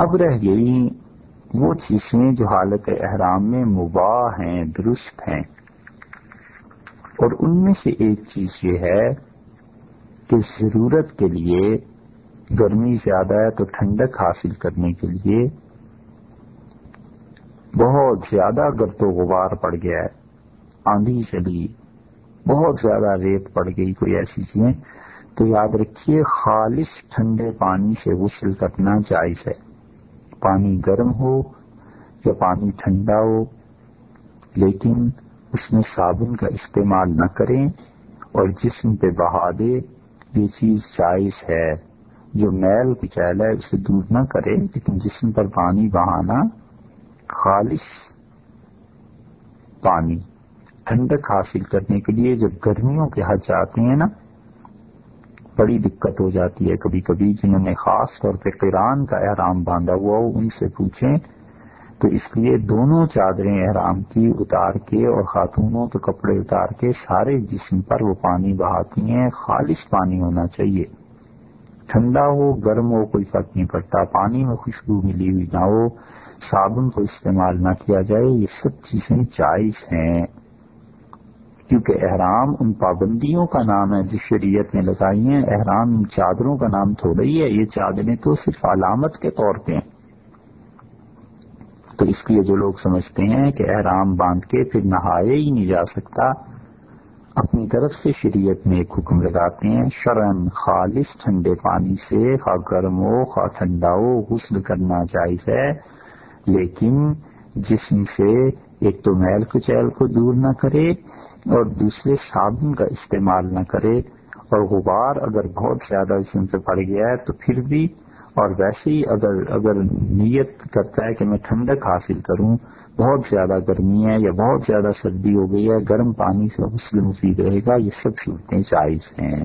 اب رہ گئی وہ چیزیں جو حالت احرام میں مباح ہیں، درست ہیں۔ اور ان میں سے ایک چیز یہ ہے کہ ضرورت کے لیے، گرمی زیادہ ہے تو ٹھنڈک حاصل کرنے کے لیے بہت زیادہ گرد و غبار پڑ گیا ہے۔ آندھی چلی بہت زیادہ ریت پڑ گئی کوئی ایسی چیزیں۔ تو یاد رکھیے، خالص ٹھنڈے پانی سے غسل کرنا جائز ہے۔ پانی گرم ہو یا پانی ٹھنڈا ہو، لیکن اس میں صابن کا استعمال نہ کریں اور جسم پہ بہا دے، یہ چیز جائز ہے۔ جو میل کچیل ہے، اسے دور نہ کرے لیکن جسم پر پانی بہانا خالص پانی۔ ٹھنڈک حاصل کرنے کے لیے جب گرمیوں کے حد جاتے ہیں نا بڑی دقت ہو جاتی ہے کبھی کبھی جنہوں نے خاص طور پہ قرآن کا احرام باندھا ہوا ہو، ان سے پوچھیں۔ تو اس لیے دونوں چادریں احرام کی اتار کے اور خاتونوں کے کپڑے اتار کے سارے جسم پر وہ پانی بہاتی ہیں، خالص پانی ہونا چاہیے۔ ٹھنڈا ہو، گرم ہو، کوئی فرق نہیں پڑتا۔ پانی میں خوشبو ملی ہوئی نہ ہو، صابن کو استعمال نہ کیا جائے، یہ سب چیزیں جائز ہیں۔ کیونکہ احرام ان پابندیوں کا نام ہے جس شریعت نے لگائی ہیں، احرام ان چادروں کا نام تھوڑا ہی ہے، یہ چادریں تو صرف علامت کے طور پہ ہیں۔ تو اس لیے جو لوگ سمجھتے ہیں کہ احرام باندھ کے پھر نہائے ہی نہیں جا سکتا، اپنی طرف سے شریعت میں ایک حکم لگاتے ہیں شرم خالص ٹھنڈے پانی سے، خواہ گرم ہو، خواہ ٹھنڈا ہو، غسل کرنا جائز ہے، لیکن جسم سے ایک تو میل کچیل کو دور نہ کرے اور دوسرے صابن کا استعمال نہ کرے اور غبار اگر بہت زیادہ جسم سے پڑ گیا ہے تو پھر بھی اور ویسے ہی اگر اگر نیت کرتا ہے کہ میں ٹھنڈک حاصل کروں، بہت زیادہ گرمی ہے یا بہت زیادہ سردی ہو گئی ہے، گرم پانی سے غسل مفید رہے گا، یہ سب صورتیں جائز ہیں۔